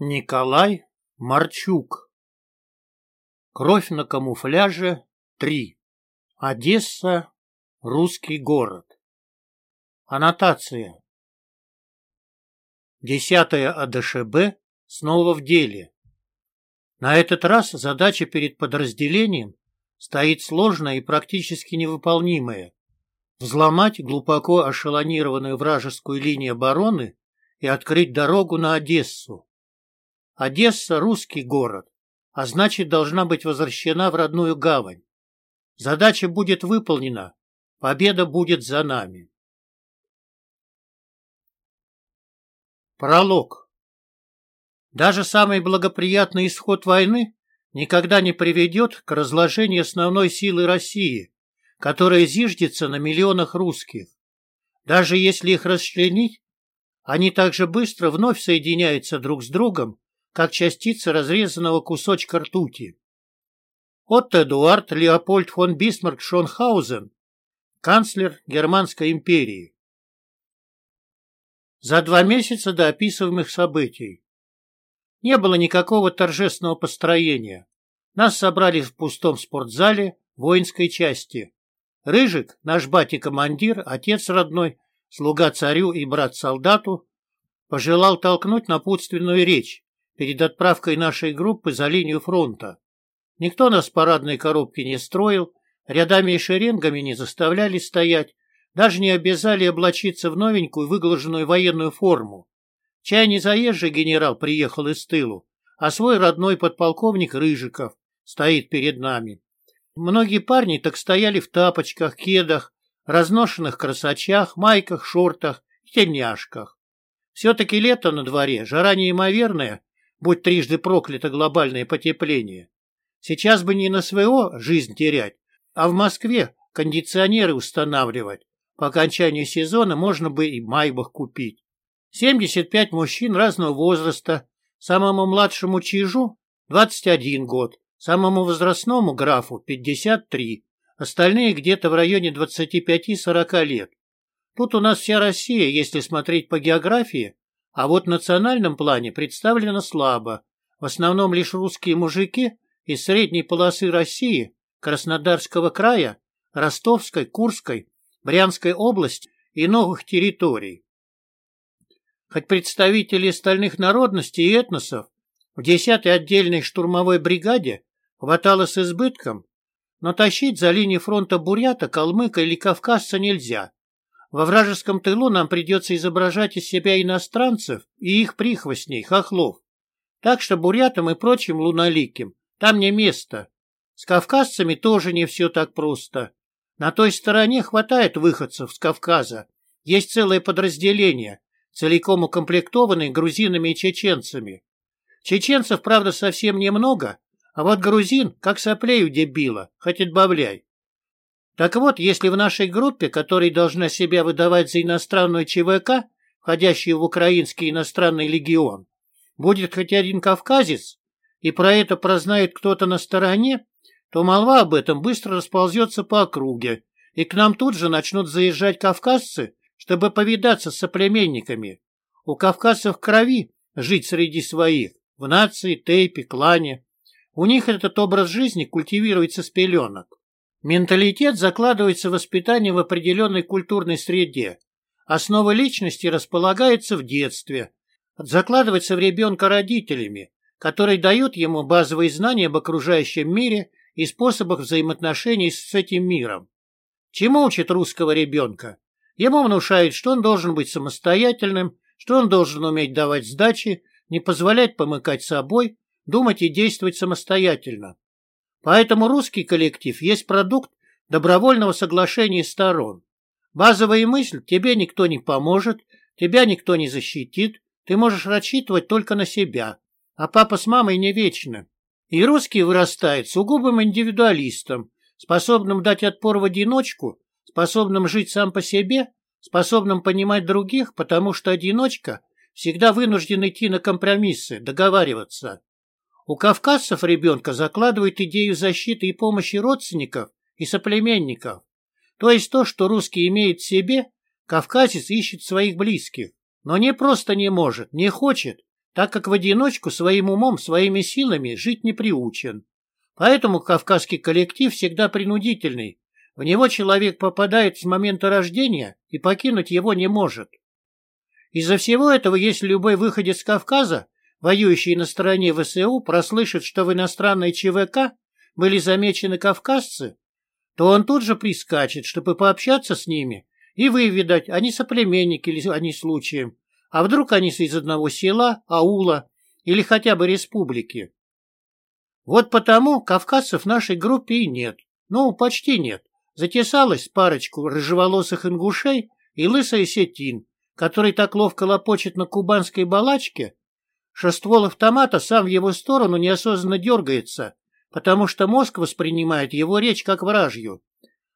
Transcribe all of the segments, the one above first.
Николай Марчук Кровь на камуфляже 3. Одесса. Русский город. Аннотация. Десятая АДШБ снова в деле. На этот раз задача перед подразделением стоит сложная и практически невыполнимая. Взломать глубоко ошелонированную вражескую линию обороны и открыть дорогу на Одессу. Одесса – русский город, а значит должна быть возвращена в родную гавань. Задача будет выполнена, победа будет за нами. Пролог. Даже самый благоприятный исход войны никогда не приведет к разложению основной силы России, которая зиждется на миллионах русских. Даже если их расчленить, они также быстро вновь соединяются друг с другом как частица разрезанного кусочка ртути. Отто Эдуард Леопольд фон Бисмарк Шонхаузен, канцлер Германской империи. За два месяца до описываемых событий. Не было никакого торжественного построения. Нас собрали в пустом спортзале воинской части. Рыжик, наш батя-командир, отец родной, слуга царю и брат солдату, пожелал толкнуть напутственную речь, перед отправкой нашей группы за линию фронта. Никто нас парадной коробке не строил, рядами и шеренгами не заставляли стоять, даже не обязали облачиться в новенькую выглаженную военную форму. Чай не заезжий генерал приехал из тылу, а свой родной подполковник Рыжиков стоит перед нами. Многие парни так стояли в тапочках, кедах, разношенных красочах, майках, шортах и тельняшках. Все-таки лето на дворе, жара неимоверная, будь трижды проклято глобальное потепление. Сейчас бы не на СВО жизнь терять, а в Москве кондиционеры устанавливать. По окончанию сезона можно бы и майбах купить. 75 мужчин разного возраста, самому младшему чижу 21 год, самому возрастному графу 53, остальные где-то в районе 25-40 лет. Тут у нас вся Россия, если смотреть по географии, а вот в национальном плане представлено слабо. В основном лишь русские мужики из средней полосы России, Краснодарского края, Ростовской, Курской, Брянской области и новых территорий. Хоть представители остальных народностей и этносов в 10-й отдельной штурмовой бригаде хватало с избытком, но тащить за линию фронта бурята, калмыка или кавказца нельзя. Во вражеском тылу нам придется изображать из себя иностранцев и их прихвостней, хохлов. Так что бурятам и прочим луноликим там не место. С кавказцами тоже не все так просто. На той стороне хватает выходцев с Кавказа. Есть целое подразделение, целиком укомплектованное грузинами и чеченцами. Чеченцев, правда, совсем немного, а вот грузин, как соплей у дебила, хоть отбавляй. Так вот, если в нашей группе, которая должна себя выдавать за иностранную ЧВК, входящую в Украинский иностранный легион, будет хоть один кавказец, и про это прознает кто-то на стороне, то молва об этом быстро расползется по округе, и к нам тут же начнут заезжать кавказцы, чтобы повидаться с соплеменниками. У кавказцев крови жить среди своих, в нации, тейпе, клане. У них этот образ жизни культивируется с пеленок. Менталитет закладывается в воспитание в определенной культурной среде. Основа личности располагается в детстве. Закладывается в ребенка родителями, которые дают ему базовые знания об окружающем мире и способах взаимоотношений с этим миром. Чему учат русского ребенка? Ему внушают, что он должен быть самостоятельным, что он должен уметь давать сдачи, не позволять помыкать собой, думать и действовать самостоятельно. Поэтому русский коллектив есть продукт добровольного соглашения сторон. Базовая мысль – тебе никто не поможет, тебя никто не защитит, ты можешь рассчитывать только на себя, а папа с мамой не вечно. И русский вырастает сугубым индивидуалистом, способным дать отпор в одиночку, способным жить сам по себе, способным понимать других, потому что одиночка всегда вынужден идти на компромиссы, договариваться. У кавказцев ребенка закладывает идею защиты и помощи родственников и соплеменников. То есть то, что русский имеет в себе, кавказец ищет своих близких. Но не просто не может, не хочет, так как в одиночку своим умом, своими силами жить не приучен. Поэтому кавказский коллектив всегда принудительный. В него человек попадает с момента рождения и покинуть его не может. Из-за всего этого, если любой выходец с Кавказа, воюющий на стороне ВСУ, прослышит, что в иностранной ЧВК были замечены кавказцы, то он тут же прискачет, чтобы пообщаться с ними и выведать, они соплеменники или они случаем, а вдруг они из одного села, аула или хотя бы республики. Вот потому кавказцев в нашей группе и нет. Ну, почти нет. Затесалась парочку рыжеволосых ингушей и лысая сетин, который так ловко лопочет на кубанской балачке, что ствол автомата сам в его сторону неосознанно дергается, потому что мозг воспринимает его речь как вражью.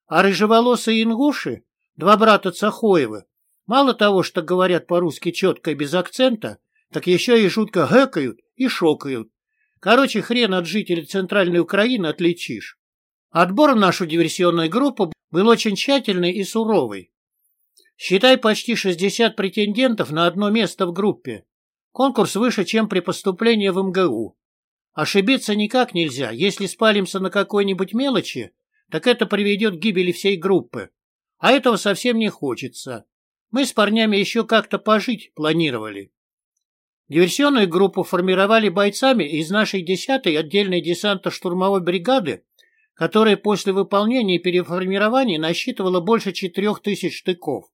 А рыжеволосые ингуши, два брата Цахоевы, мало того, что говорят по-русски четко и без акцента, так еще и жутко гэкают и шокают. Короче, хрен от жителей Центральной Украины отличишь. Отбор в нашу диверсионную группу был очень тщательный и суровый. Считай почти 60 претендентов на одно место в группе. Конкурс выше, чем при поступлении в МГУ. Ошибиться никак нельзя. Если спалимся на какой-нибудь мелочи, так это приведет к гибели всей группы. А этого совсем не хочется. Мы с парнями еще как-то пожить планировали. Диверсионную группу формировали бойцами из нашей 10-й отдельной десантно-штурмовой бригады, которая после выполнения переформирования насчитывала больше 4000 штыков.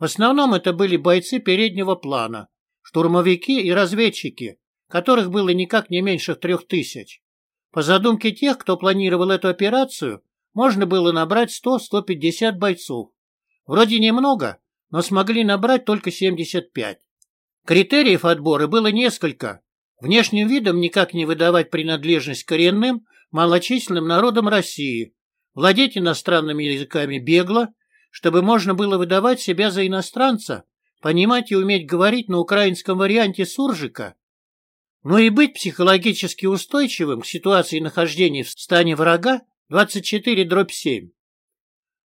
В основном это были бойцы переднего плана, штурмовики и разведчики, которых было никак не меньше трех тысяч. По задумке тех, кто планировал эту операцию, можно было набрать 100-150 бойцов. Вроде немного, но смогли набрать только 75. Критериев отбора было несколько. Внешним видом никак не выдавать принадлежность коренным, малочисленным народам России, владеть иностранными языками бегло, чтобы можно было выдавать себя за иностранца, понимать и уметь говорить на украинском варианте суржика, но и быть психологически устойчивым к ситуации нахождения в стане врага 24 дробь 7.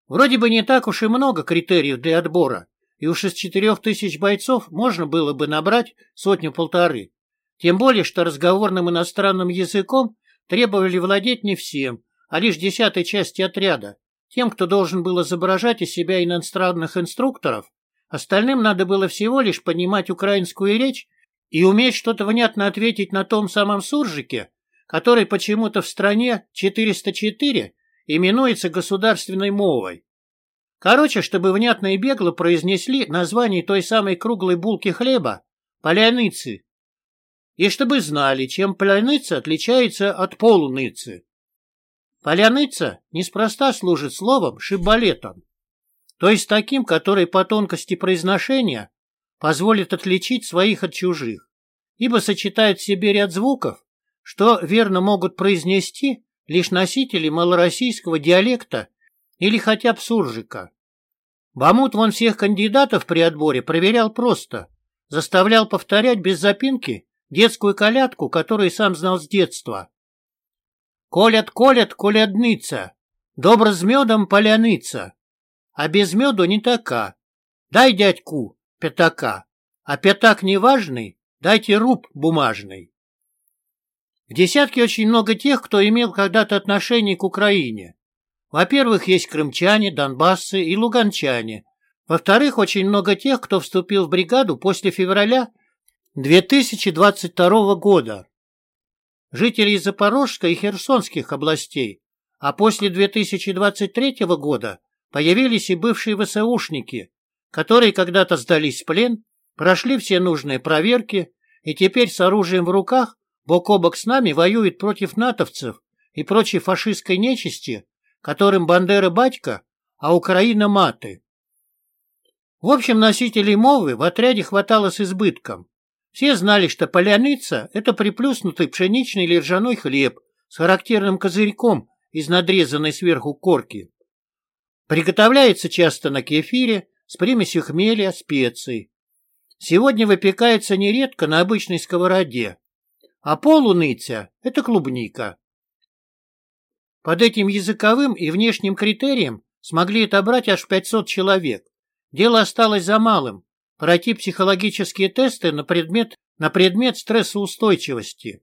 Вроде бы не так уж и много критериев для отбора, и уж из четырех тысяч бойцов можно было бы набрать сотню-полторы. Тем более, что разговорным иностранным языком требовали владеть не всем, а лишь десятой части отряда, тем, кто должен был изображать из себя иностранных инструкторов, остальным надо было всего лишь понимать украинскую речь и уметь что-то внятно ответить на том самом суржике, который почему-то в стране 404 именуется государственной мовой. Короче, чтобы внятно и бегло произнесли название той самой круглой булки хлеба – поляныцы. И чтобы знали, чем поляныца отличается от полуныцы. Поляныца неспроста служит словом шибалетом, то есть таким, который по тонкости произношения позволит отличить своих от чужих, ибо сочетает в себе ряд звуков, что верно могут произнести лишь носители малороссийского диалекта или хотя бы суржика. Бамут вон всех кандидатов при отборе проверял просто, заставлял повторять без запинки детскую колядку, которую сам знал с детства. Колят, колят, колядныца, добро с медом поляныца, а без меду не така. Дай дядьку пятака, а пятак неважный, дайте руб бумажный. В десятке очень много тех, кто имел когда-то отношение к Украине. Во-первых, есть крымчане, донбассы и луганчане. Во-вторых, очень много тех, кто вступил в бригаду после февраля 2022 года жителей Запорожской и Херсонских областей, а после 2023 года появились и бывшие ВСУшники, которые когда-то сдались в плен, прошли все нужные проверки и теперь с оружием в руках бок о бок с нами воюют против натовцев и прочей фашистской нечисти, которым Бандера батька, а Украина маты. В общем, носителей мовы в отряде хватало с избытком. Все знали, что поляныца – это приплюснутый пшеничный или ржаной хлеб с характерным козырьком из надрезанной сверху корки. Приготовляется часто на кефире с примесью хмеля, специй. Сегодня выпекается нередко на обычной сковороде, а полуныця – это клубника. Под этим языковым и внешним критерием смогли отобрать аж 500 человек. Дело осталось за малым пройти психологические тесты на предмет на предмет стрессоустойчивости.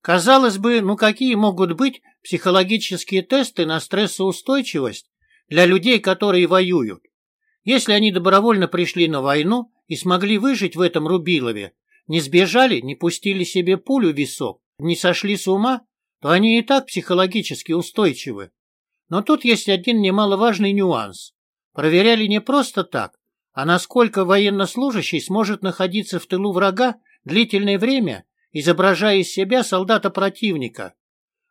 Казалось бы, ну какие могут быть психологические тесты на стрессоустойчивость для людей, которые воюют? Если они добровольно пришли на войну и смогли выжить в этом Рубилове, не сбежали, не пустили себе пулю в висок, не сошли с ума, то они и так психологически устойчивы. Но тут есть один немаловажный нюанс. Проверяли не просто так, а насколько военнослужащий сможет находиться в тылу врага длительное время, изображая из себя солдата противника.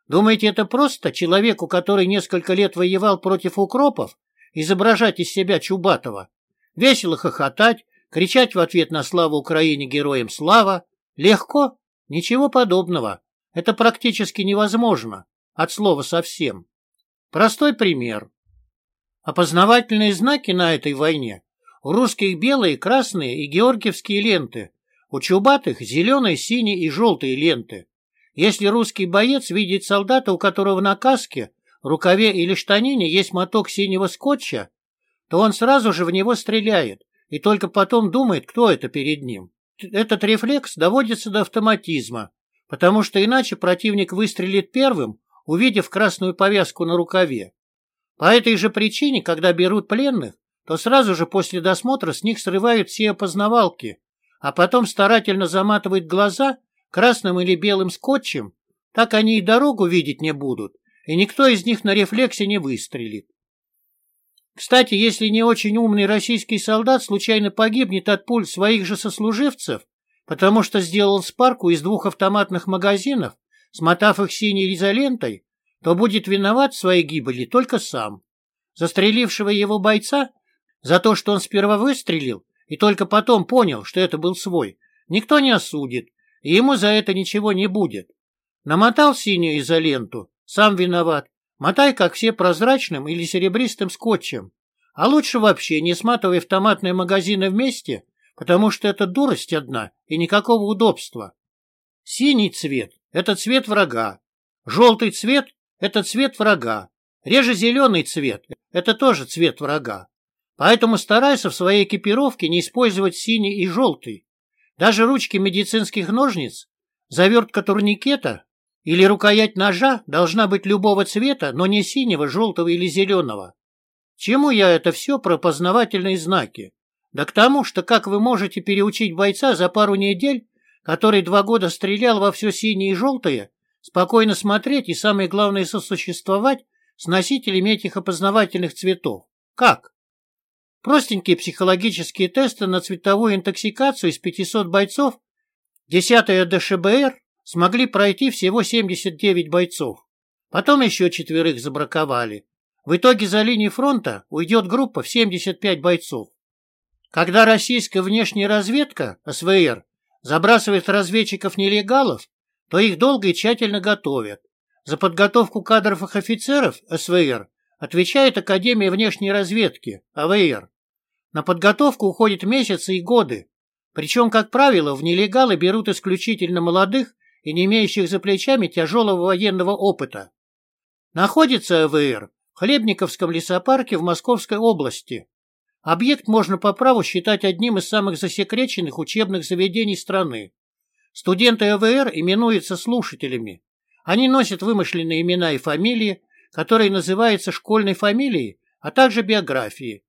Думаете, это просто человеку, который несколько лет воевал против укропов, изображать из себя Чубатова? Весело хохотать, кричать в ответ на славу Украине героям слава? Легко? Ничего подобного. Это практически невозможно. От слова совсем. Простой пример. Опознавательные знаки на этой войне. У русских белые, красные и георгиевские ленты. У чубатых зеленые, синие и желтые ленты. Если русский боец видит солдата, у которого на каске, рукаве или штанине есть моток синего скотча, то он сразу же в него стреляет и только потом думает, кто это перед ним. Этот рефлекс доводится до автоматизма, потому что иначе противник выстрелит первым, увидев красную повязку на рукаве. По этой же причине, когда берут пленных, то сразу же после досмотра с них срывают все опознавалки, а потом старательно заматывают глаза красным или белым скотчем, так они и дорогу видеть не будут, и никто из них на рефлексе не выстрелит. Кстати, если не очень умный российский солдат случайно погибнет от пуль своих же сослуживцев, потому что сделал спарку из двух автоматных магазинов, смотав их синей изолентой, то будет виноват в своей гибели только сам. Застрелившего его бойца за то, что он сперва выстрелил и только потом понял, что это был свой, никто не осудит, и ему за это ничего не будет. Намотал синюю изоленту, сам виноват. Мотай, как все, прозрачным или серебристым скотчем. А лучше вообще не сматывай автоматные магазины вместе, потому что это дурость одна и никакого удобства. Синий цвет — это цвет врага. Желтый цвет — это цвет врага. Реже зеленый цвет — это тоже цвет врага. Поэтому старайся в своей экипировке не использовать синий и желтый. Даже ручки медицинских ножниц, завертка турникета или рукоять ножа должна быть любого цвета, но не синего, желтого или зеленого. Чему я это все про познавательные знаки? Да к тому, что как вы можете переучить бойца за пару недель, который два года стрелял во все синее и желтое, спокойно смотреть и, самое главное, сосуществовать с носителями этих опознавательных цветов? Как? Простенькие психологические тесты на цветовую интоксикацию из 500 бойцов 10-я ДШБР смогли пройти всего 79 бойцов. Потом еще четверых забраковали. В итоге за линией фронта уйдет группа в 75 бойцов. Когда российская внешняя разведка, СВР, забрасывает разведчиков-нелегалов, то их долго и тщательно готовят. За подготовку кадров и офицеров, СВР, отвечает Академия внешней разведки, АВР. На подготовку уходят месяцы и годы. Причем, как правило, в нелегалы берут исключительно молодых и не имеющих за плечами тяжелого военного опыта. Находится АВР в Хлебниковском лесопарке в Московской области. Объект можно по праву считать одним из самых засекреченных учебных заведений страны. Студенты АВР именуются слушателями. Они носят вымышленные имена и фамилии, которые называются школьной фамилией, а также биографией.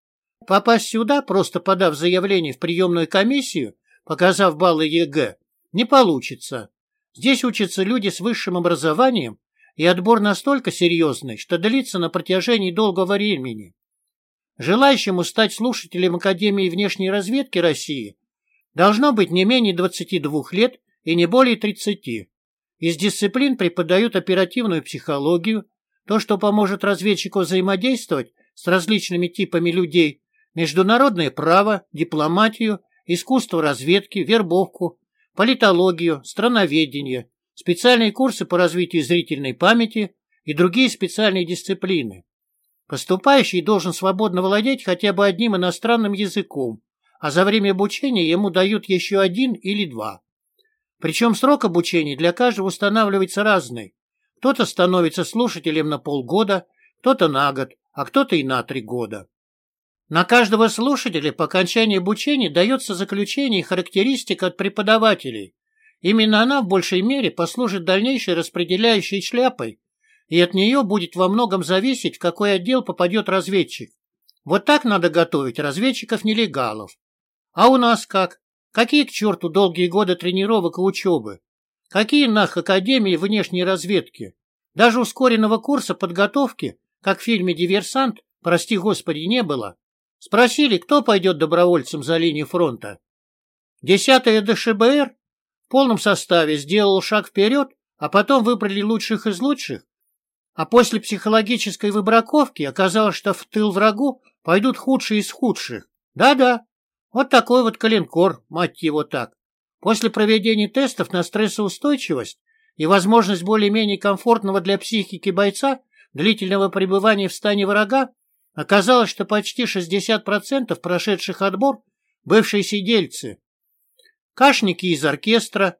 Попасть сюда, просто подав заявление в приемную комиссию, показав баллы ЕГЭ, не получится. Здесь учатся люди с высшим образованием, и отбор настолько серьезный, что длится на протяжении долгого времени. Желающему стать слушателем Академии внешней разведки России должно быть не менее 22 лет и не более 30. Из дисциплин преподают оперативную психологию, то, что поможет разведчику взаимодействовать с различными типами людей, международное право, дипломатию, искусство разведки, вербовку, политологию, страноведение, специальные курсы по развитию зрительной памяти и другие специальные дисциплины. Поступающий должен свободно владеть хотя бы одним иностранным языком, а за время обучения ему дают еще один или два. Причем срок обучения для каждого устанавливается разный. Кто-то становится слушателем на полгода, кто-то на год, а кто-то и на три года. На каждого слушателя по окончании обучения дается заключение и характеристика от преподавателей, Именно она в большей мере послужит дальнейшей распределяющей шляпой, и от нее будет во многом зависеть, в какой отдел попадет разведчик. Вот так надо готовить разведчиков-нелегалов. А у нас как? Какие к черту долгие годы тренировок и учебы? Какие нах академии внешней разведки? Даже ускоренного курса подготовки, как в фильме «Диверсант», прости господи, не было. Спросили, кто пойдет добровольцем за линию фронта. Десятая ДШБР в полном составе сделал шаг вперед, а потом выбрали лучших из лучших. А после психологической выбраковки оказалось, что в тыл врагу пойдут худшие из худших. Да-да, вот такой вот коленкор, мать его так. После проведения тестов на стрессоустойчивость и возможность более-менее комфортного для психики бойца длительного пребывания в стане врага, оказалось, что почти 60% прошедших отбор – бывшие сидельцы, кашники из оркестра,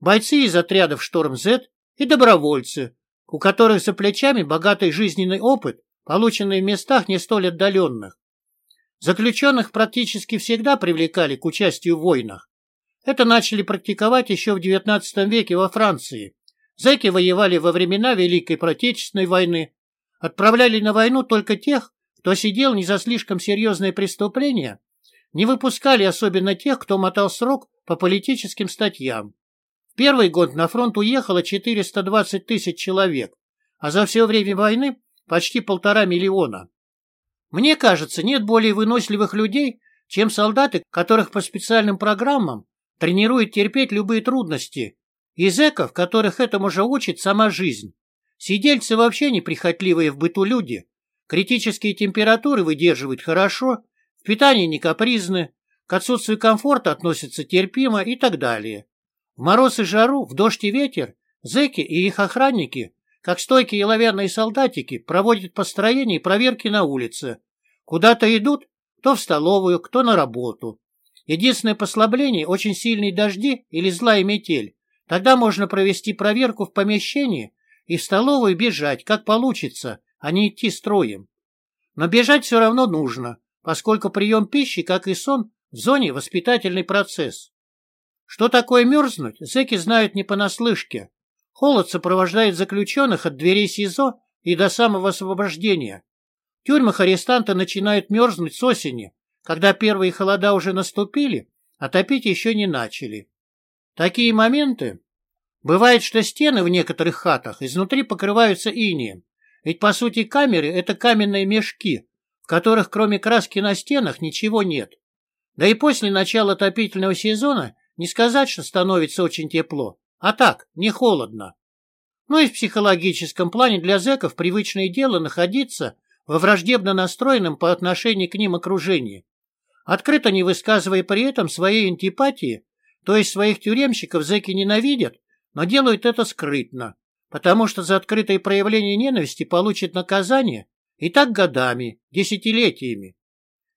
бойцы из отрядов «Шторм-З» и добровольцы, у которых за плечами богатый жизненный опыт, полученный в местах не столь отдаленных. Заключенных практически всегда привлекали к участию в войнах. Это начали практиковать еще в XIX веке во Франции. Зэки воевали во времена Великой Протечественной войны, отправляли на войну только тех, кто сидел не за слишком серьезные преступления, не выпускали особенно тех, кто мотал срок по политическим статьям. В первый год на фронт уехало 420 тысяч человек, а за все время войны почти полтора миллиона. Мне кажется, нет более выносливых людей, чем солдаты, которых по специальным программам тренируют терпеть любые трудности, и зэков, которых этому же учит сама жизнь. Сидельцы вообще неприхотливые в быту люди, критические температуры выдерживают хорошо, в питании не капризны, к отсутствию комфорта относятся терпимо и так далее. В мороз и жару, в дождь и ветер, зэки и их охранники, как стойкие оловянные солдатики, проводят построение и проверки на улице. Куда-то идут, кто в столовую, кто на работу. Единственное послабление – очень сильные дожди или злая метель. Тогда можно провести проверку в помещении и в столовую бежать, как получится, а не идти строем. Но бежать все равно нужно, поскольку прием пищи, как и сон, в зоне воспитательный процесс. Что такое мерзнуть, зэки знают не понаслышке. Холод сопровождает заключенных от дверей СИЗО и до самого освобождения. В тюрьмах арестанты начинают мерзнуть с осени, когда первые холода уже наступили, а топить еще не начали. Такие моменты. Бывает, что стены в некоторых хатах изнутри покрываются инеем, ведь по сути камеры – это каменные мешки, в которых кроме краски на стенах ничего нет. Да и после начала отопительного сезона не сказать, что становится очень тепло, а так, не холодно. Ну и в психологическом плане для зэков привычное дело находиться во враждебно настроенном по отношению к ним окружении, открыто не высказывая при этом своей антипатии, то есть своих тюремщиков зэки ненавидят, но делают это скрытно, потому что за открытое проявление ненависти получат наказание и так годами, десятилетиями.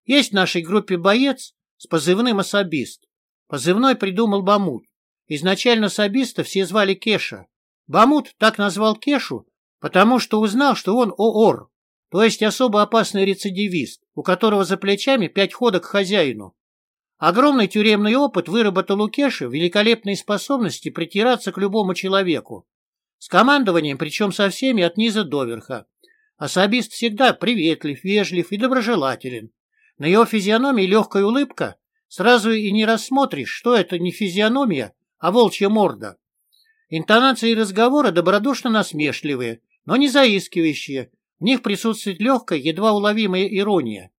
Есть в нашей группе боец, с позывным «Особист». Позывной придумал Бамут. Изначально особиста все звали Кеша. Бамут так назвал Кешу, потому что узнал, что он ООР, то есть особо опасный рецидивист, у которого за плечами пять ходок к хозяину. Огромный тюремный опыт выработал у Кеши великолепные способности притираться к любому человеку. С командованием, причем со всеми от низа до верха. Особист всегда приветлив, вежлив и доброжелателен. На его физиономии легкая улыбка. Сразу и не рассмотришь, что это не физиономия, а волчья морда. Интонации разговора добродушно насмешливые, но не заискивающие. В них присутствует легкая, едва уловимая ирония.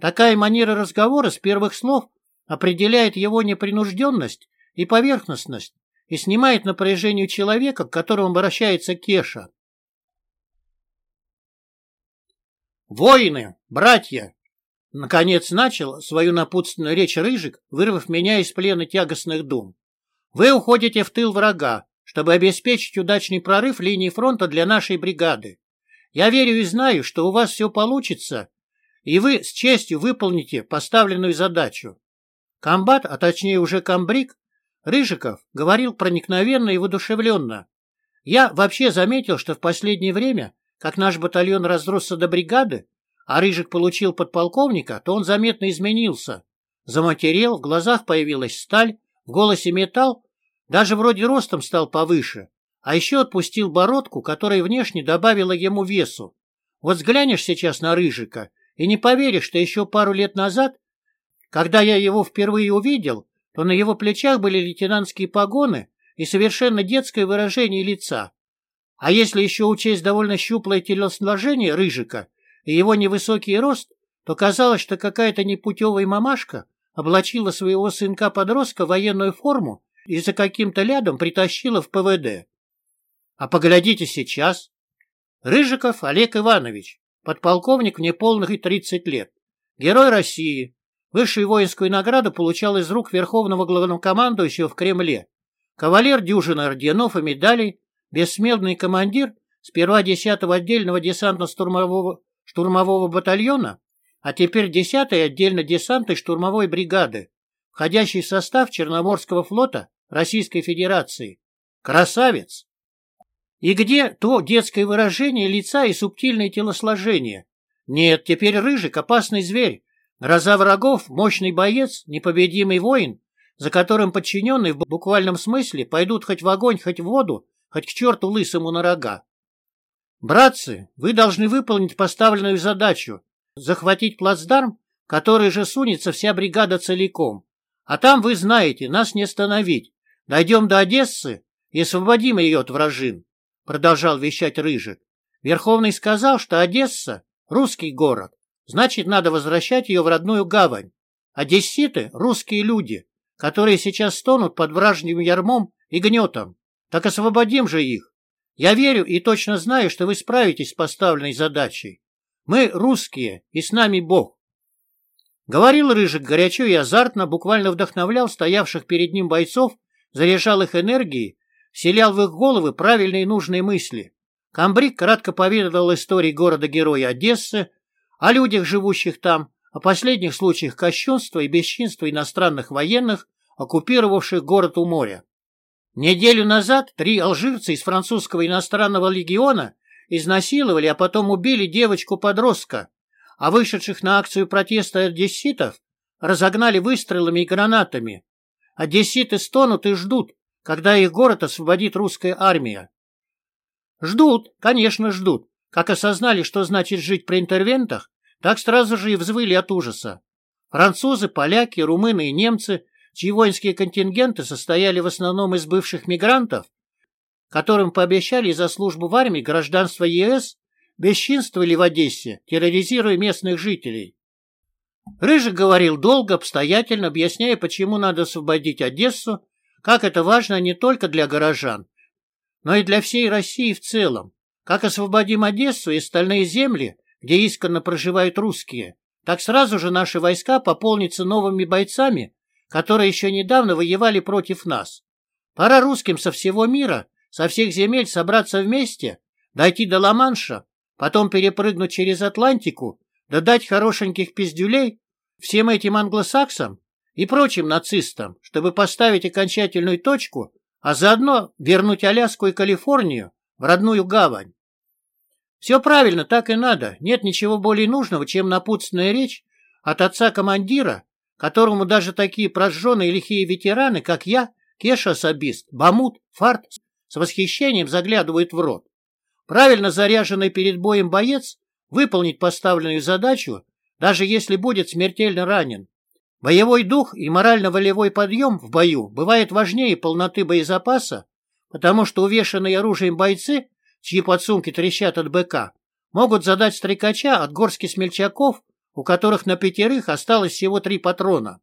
Такая манера разговора с первых слов определяет его непринужденность и поверхностность и снимает напряжение человека, к которому обращается Кеша. «Воины, братья!» Наконец начал свою напутственную речь Рыжик, вырвав меня из плена тягостных дум. Вы уходите в тыл врага, чтобы обеспечить удачный прорыв линии фронта для нашей бригады. Я верю и знаю, что у вас все получится, и вы с честью выполните поставленную задачу. Комбат, а точнее уже комбриг, Рыжиков говорил проникновенно и воодушевленно. Я вообще заметил, что в последнее время, как наш батальон разросся до бригады, а Рыжик получил подполковника, то он заметно изменился. Заматерел, в глазах появилась сталь, в голосе металл, Даже вроде ростом стал повыше, а еще отпустил бородку, которая внешне добавила ему весу. Вот взглянешь сейчас на Рыжика и не поверишь, что еще пару лет назад, когда я его впервые увидел, то на его плечах были лейтенантские погоны и совершенно детское выражение лица. А если еще учесть довольно щуплое телосложение Рыжика и его невысокий рост, то казалось, что какая-то непутевая мамашка облачила своего сынка-подростка в военную форму и за каким-то лядом притащила в ПВД. А поглядите сейчас. Рыжиков Олег Иванович, подполковник в неполных 30 лет, герой России, высшую воинскую награду получал из рук верховного главнокомандующего в Кремле, кавалер дюжины орденов и медалей, бессмертный командир сперва 10-го отдельного десантно-штурмового штурмового батальона, а теперь 10-й отдельно-десантной штурмовой бригады, входящий в состав Черноморского флота Российской Федерации. Красавец! И где то детское выражение лица и субтильное телосложение? Нет, теперь Рыжик — опасный зверь, гроза врагов, мощный боец, непобедимый воин, за которым подчиненные в буквальном смысле пойдут хоть в огонь, хоть в воду, хоть к черту лысому на рога. Братцы, вы должны выполнить поставленную задачу — захватить плацдарм, который же сунется вся бригада целиком. А там, вы знаете, нас не остановить. Дойдем до Одессы и освободим ее от вражин продолжал вещать Рыжик. Верховный сказал, что Одесса — русский город, значит, надо возвращать ее в родную гавань. Одесситы — русские люди, которые сейчас стонут под вражьим ярмом и гнетом. Так освободим же их. Я верю и точно знаю, что вы справитесь с поставленной задачей. Мы русские, и с нами Бог. Говорил Рыжик горячо и азартно, буквально вдохновлял стоявших перед ним бойцов, заряжал их энергией вселял в их головы правильные и нужные мысли. Камбрик кратко поведал истории города-героя Одессы, о людях, живущих там, о последних случаях кощунства и бесчинства иностранных военных, оккупировавших город у моря. Неделю назад три алжирца из французского иностранного легиона изнасиловали, а потом убили девочку-подростка, а вышедших на акцию протеста одесситов разогнали выстрелами и гранатами. Одесситы стонут и ждут, когда их город освободит русская армия. Ждут, конечно, ждут. Как осознали, что значит жить при интервентах, так сразу же и взвыли от ужаса. Французы, поляки, румыны и немцы, чьи воинские контингенты состояли в основном из бывших мигрантов, которым пообещали за службу в армии гражданство ЕС, бесчинствовали в Одессе, терроризируя местных жителей. Рыжик говорил долго, обстоятельно, объясняя, почему надо освободить Одессу как это важно не только для горожан, но и для всей России в целом. Как освободим Одессу и остальные земли, где искренне проживают русские, так сразу же наши войска пополнятся новыми бойцами, которые еще недавно воевали против нас. Пора русским со всего мира, со всех земель собраться вместе, дойти до Ла-Манша, потом перепрыгнуть через Атлантику, дать хорошеньких пиздюлей всем этим англосаксам и прочим нацистам, чтобы поставить окончательную точку, а заодно вернуть Аляску и Калифорнию в родную гавань. Все правильно, так и надо. Нет ничего более нужного, чем напутственная речь от отца-командира, которому даже такие прожженные лихие ветераны, как я, Кеша-особист, Бамут, Фарт, с восхищением заглядывают в рот. Правильно заряженный перед боем боец выполнит поставленную задачу, даже если будет смертельно ранен, Боевой дух и морально-волевой подъем в бою бывает важнее полноты боезапаса, потому что увешанные оружием бойцы, чьи подсумки трещат от БК, могут задать стрекача от горски смельчаков, у которых на пятерых осталось всего три патрона.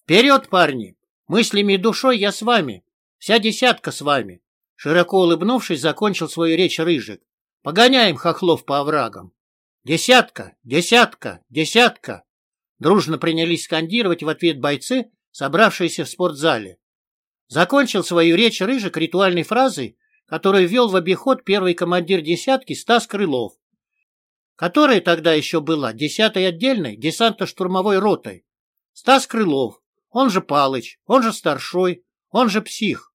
«Вперед, парни! Мыслями и душой я с вами, вся десятка с вами!» Широко улыбнувшись, закончил свою речь Рыжик. «Погоняем хохлов по оврагам!» «Десятка! Десятка! Десятка!» Дружно принялись скандировать в ответ бойцы, собравшиеся в спортзале. Закончил свою речь Рыжик ритуальной фразой, которую ввел в обиход первый командир десятки Стас Крылов, которая тогда еще была десятой отдельной десантно-штурмовой ротой. Стас Крылов, он же Палыч, он же Старшой, он же Псих.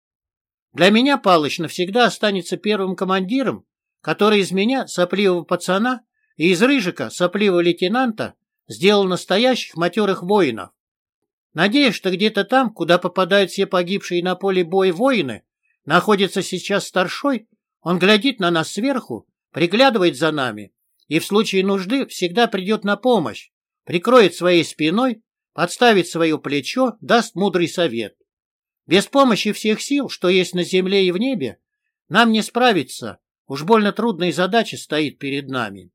Для меня Палыч навсегда останется первым командиром, который из меня, сопливого пацана, и из Рыжика, сопливого лейтенанта, сделал настоящих матерых воинов. Надеюсь, что где-то там, куда попадают все погибшие на поле боя воины, находится сейчас старшой, он глядит на нас сверху, приглядывает за нами и в случае нужды всегда придет на помощь, прикроет своей спиной, подставит свое плечо, даст мудрый совет. Без помощи всех сил, что есть на земле и в небе, нам не справиться, уж больно трудная задача стоит перед нами.